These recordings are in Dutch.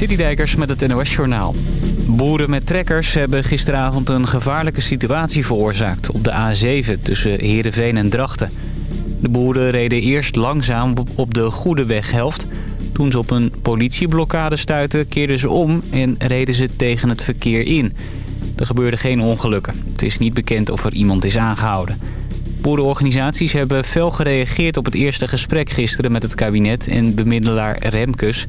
Citydijkers met het NOS Journaal. Boeren met trekkers hebben gisteravond een gevaarlijke situatie veroorzaakt... op de A7 tussen Heerenveen en Drachten. De boeren reden eerst langzaam op de goede weghelft. Toen ze op een politieblokkade stuitten, keerden ze om... en reden ze tegen het verkeer in. Er gebeurden geen ongelukken. Het is niet bekend of er iemand is aangehouden. Boerenorganisaties hebben fel gereageerd op het eerste gesprek gisteren met het kabinet en bemiddelaar Remkes.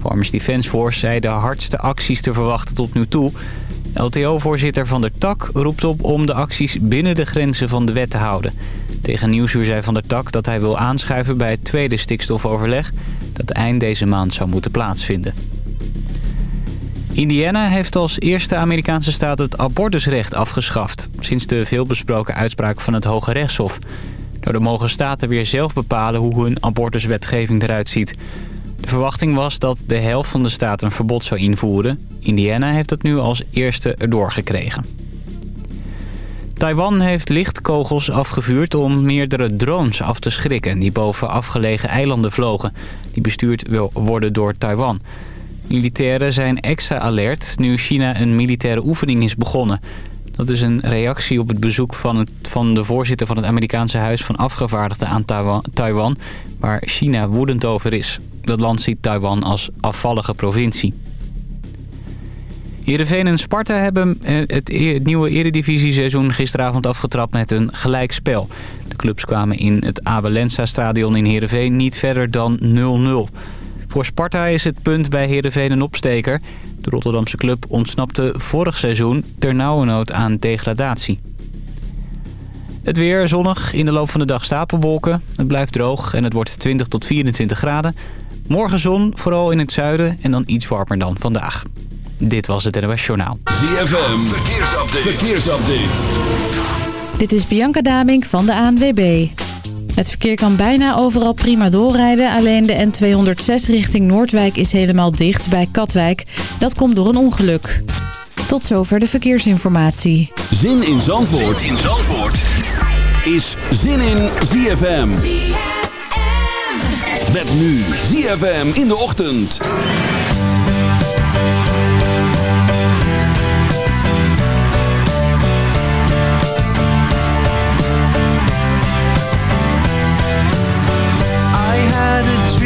Farmers Defence Force zei de hardste acties te verwachten tot nu toe. LTO-voorzitter Van der Tak roept op om de acties binnen de grenzen van de wet te houden. Tegen Nieuwsuur zei Van der Tak dat hij wil aanschuiven bij het tweede stikstofoverleg... dat eind deze maand zou moeten plaatsvinden. Indiana heeft als eerste Amerikaanse staat het abortusrecht afgeschaft... sinds de veelbesproken uitspraak van het Hoge Rechtshof. Daardoor mogen staten weer zelf bepalen hoe hun abortuswetgeving eruit ziet. De verwachting was dat de helft van de staten een verbod zou invoeren. Indiana heeft dat nu als eerste erdoor gekregen. Taiwan heeft lichtkogels afgevuurd om meerdere drones af te schrikken... die boven afgelegen eilanden vlogen. Die bestuurd worden door Taiwan... Militairen zijn extra alert nu China een militaire oefening is begonnen. Dat is een reactie op het bezoek van, het, van de voorzitter van het Amerikaanse Huis van Afgevaardigden aan Taiwan, waar China woedend over is. Dat land ziet Taiwan als afvallige provincie. Heerenveen en Sparta hebben eh, het e-, nieuwe eredivisie-seizoen gisteravond afgetrapt met een gelijkspel. De clubs kwamen in het Abelensa-stadion in Heerenveen niet verder dan 0-0. Voor Sparta is het punt bij Heerenveen een opsteker. De Rotterdamse club ontsnapte vorig seizoen ternauwernood aan degradatie. Het weer zonnig, in de loop van de dag stapelwolken. Het blijft droog en het wordt 20 tot 24 graden. Morgen zon, vooral in het zuiden en dan iets warmer dan vandaag. Dit was het NOS Journaal. ZFM, verkeersupdate. verkeersupdate. Dit is Bianca Damink van de ANWB. Het verkeer kan bijna overal prima doorrijden. Alleen de N206 richting Noordwijk is helemaal dicht bij Katwijk. Dat komt door een ongeluk. Tot zover de verkeersinformatie. Zin in Zandvoort, zin in Zandvoort. is Zin in ZFM. ZFM. Met nu ZFM in de ochtend.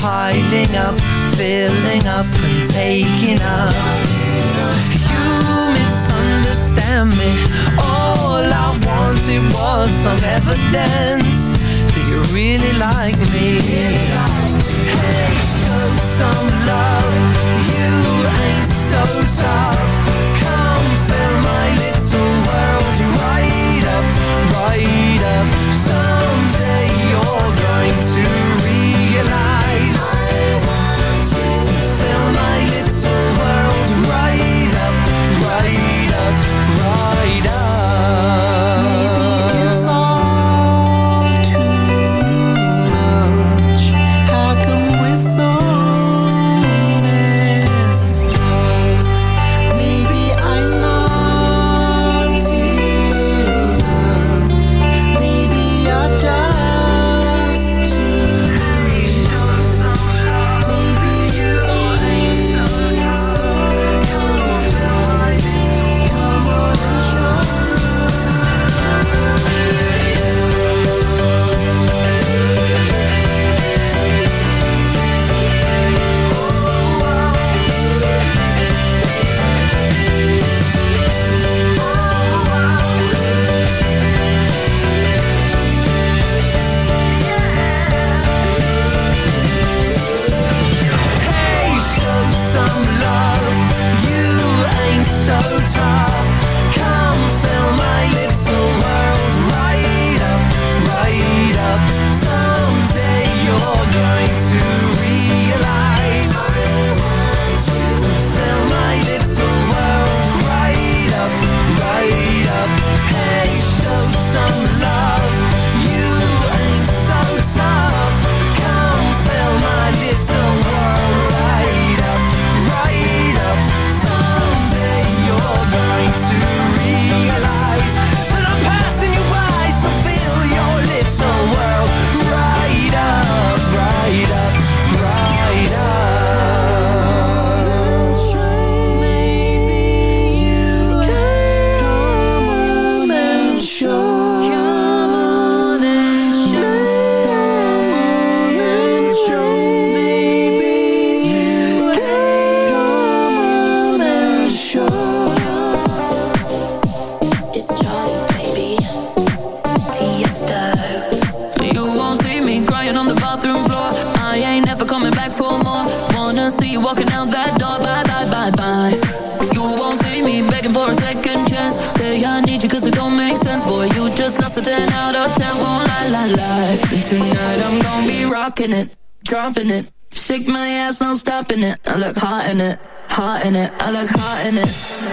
Piling up, filling up and taking up. You misunderstand me. All I wanted was some evidence that you really like me. in it, hot in it. I look hot in it.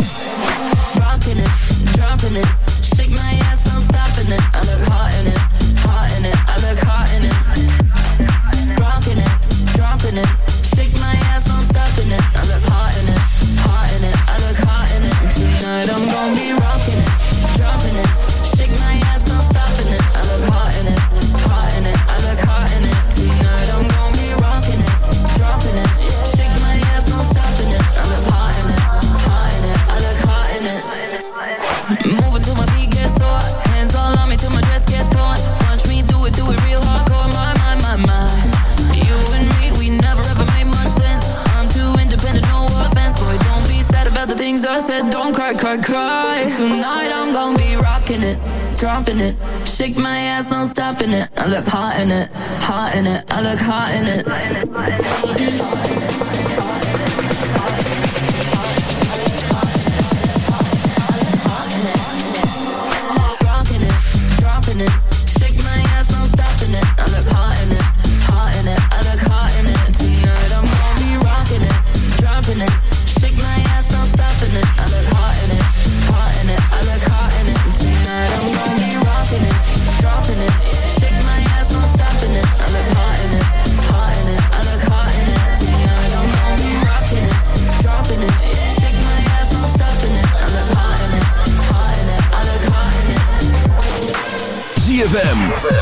dropping it. Shake my ass, no stopping it. I look hot in it, hot in it. I look hot in it.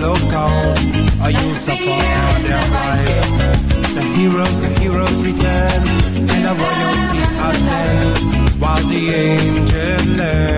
look out. Are you support their right? The heroes, the heroes return, and the royalty attend, while the angels learn.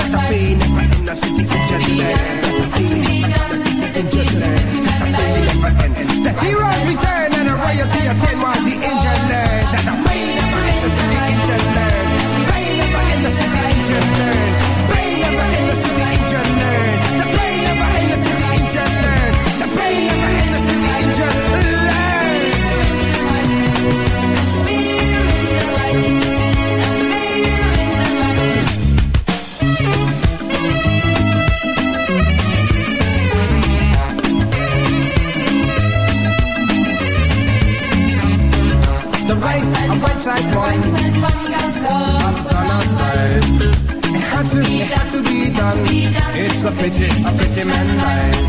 man. It's a pity, a pity man life.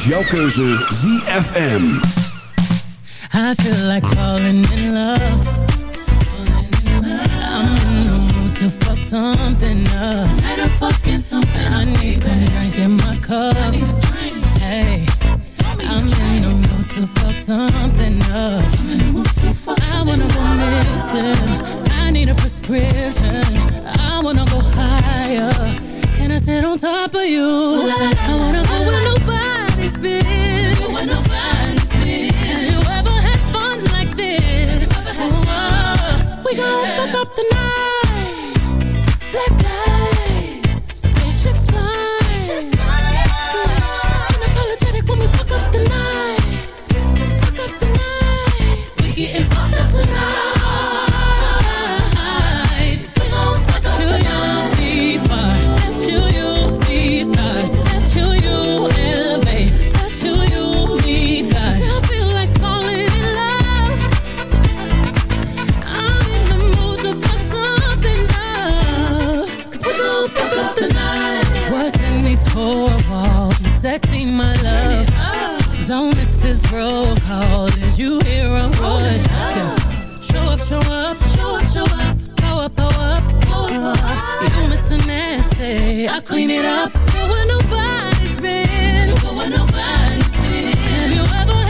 is jouw keuze ZFM. I feel like falling in love. To fuck something up. Fucking something. I need some drink in my cup. Hey, I'm in the mood to fuck something up. I'm in the mood to fuck I wanna go missing. I need a prescription. I wanna go higher. Can I sit on top of you? I wanna go nobody we got Soak up the night. What's in these four walls? You sexy, my love. Don't miss this roll call. Did you hear a word? Show up, show up, show up, show up. Power, power, up. You Mr. Nasty. I clean it up. Go where nobody's been. Go where nobody's been. Have you ever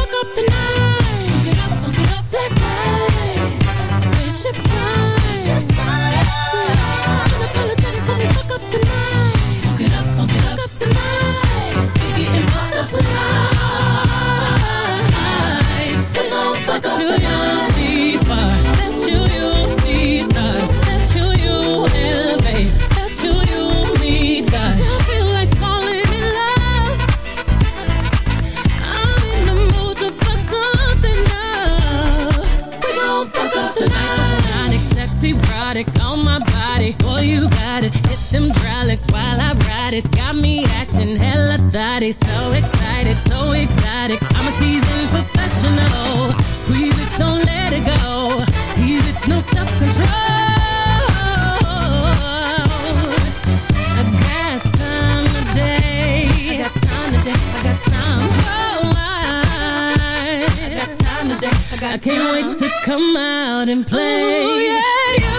so exotic. I'm a seasoned professional. Squeeze it, don't let it go. Tease it, no self control. I got time today. I got time today. I got time. Oh, I, got time today. I got time. I can't wait to come out and play. Ooh, yeah, yeah.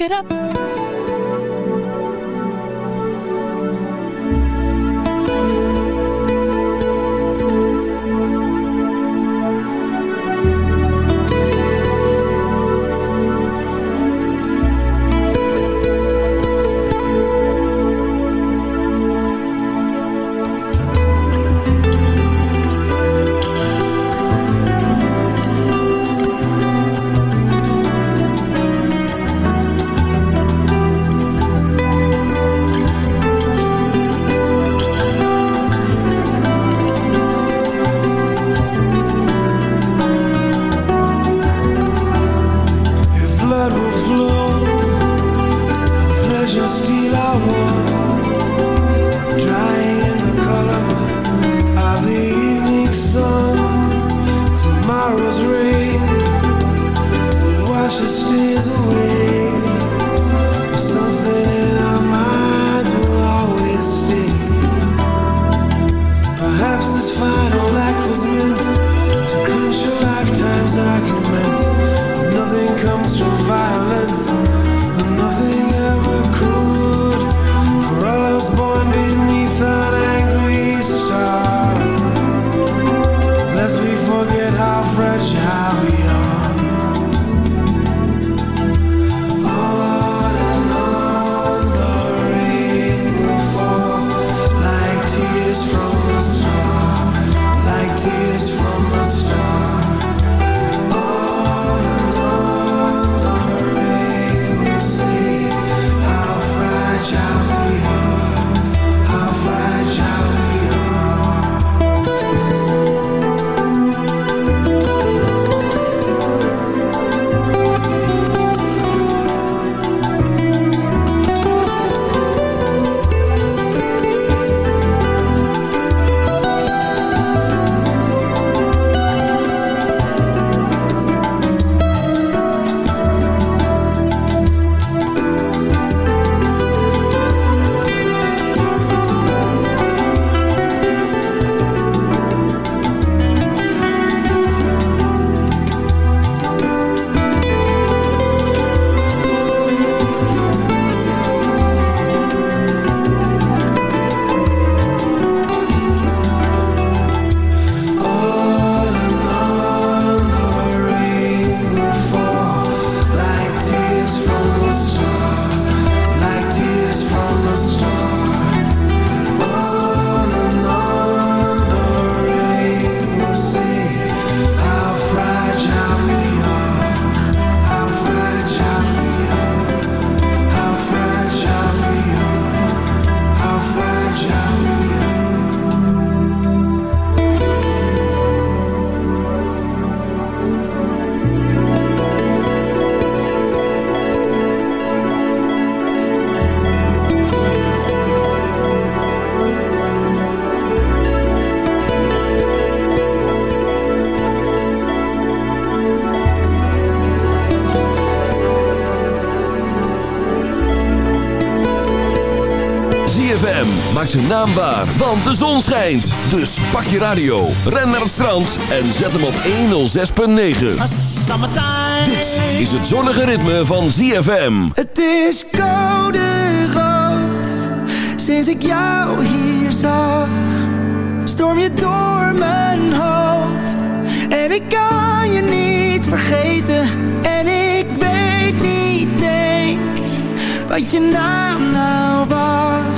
look it up. Maakt zijn naam waar, want de zon schijnt. Dus pak je radio, ren naar het strand en zet hem op 106.9. Dit is het zonnige ritme van ZFM. Het is koude rood Sinds ik jou hier zag Storm je door mijn hoofd En ik kan je niet vergeten En ik weet niet eens Wat je naam nou was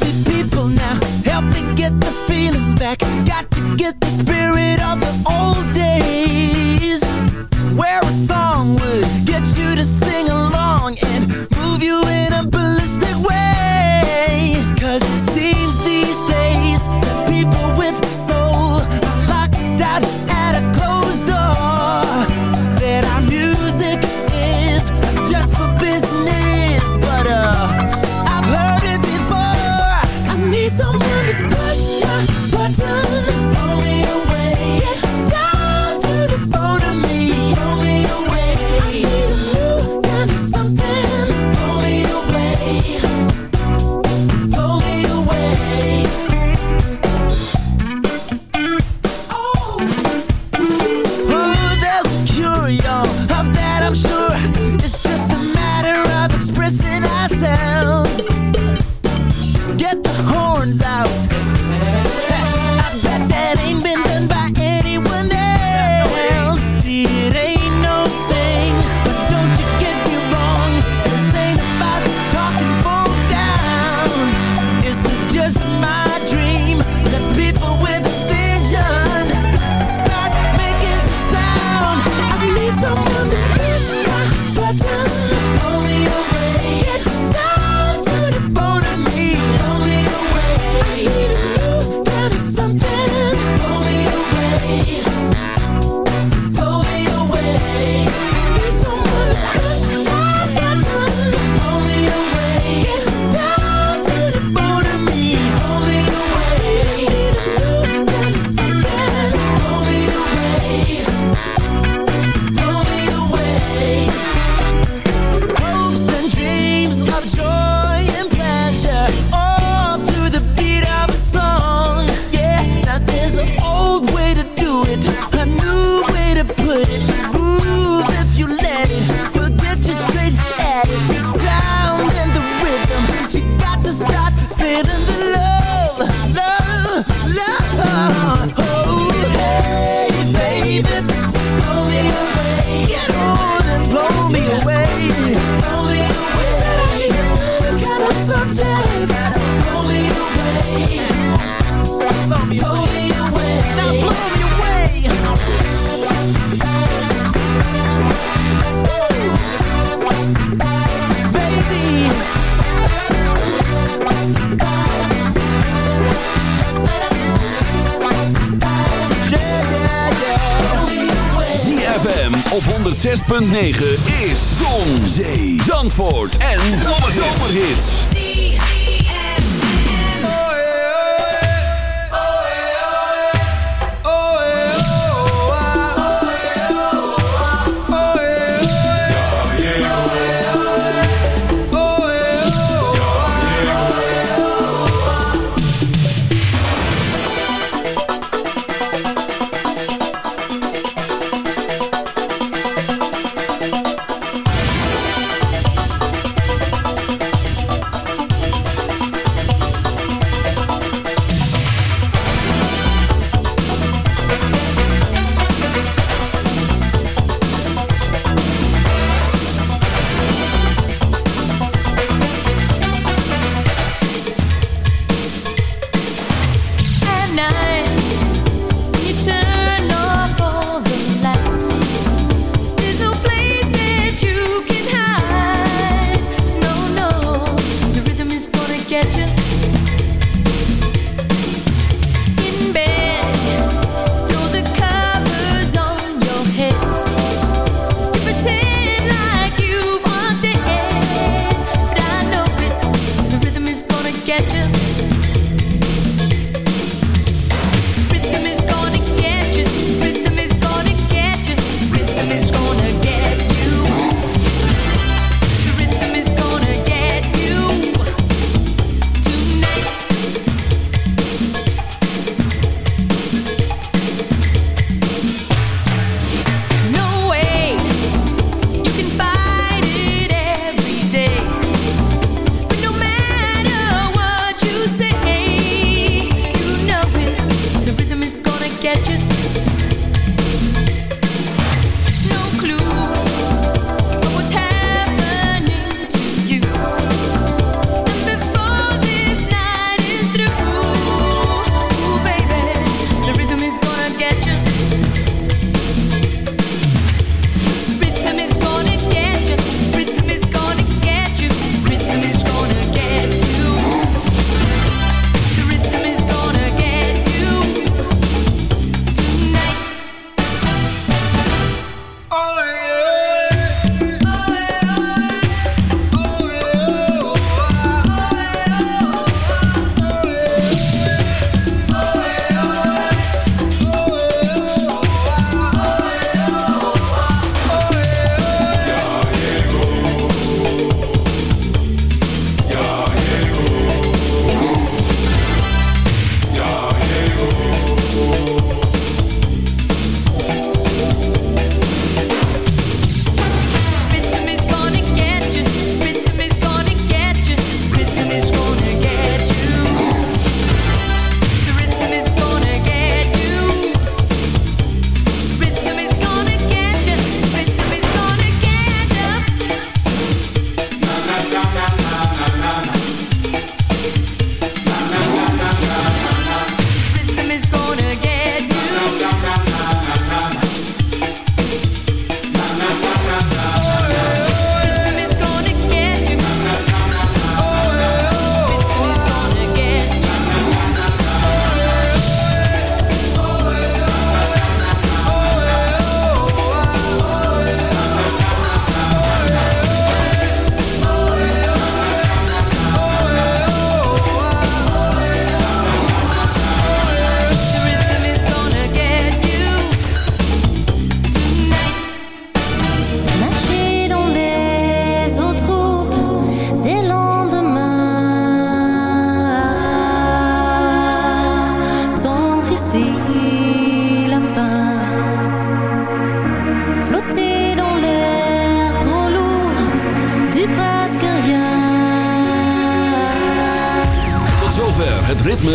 help me people now. Help me get the feeling back. Got to get this 9 is Zon, Zee,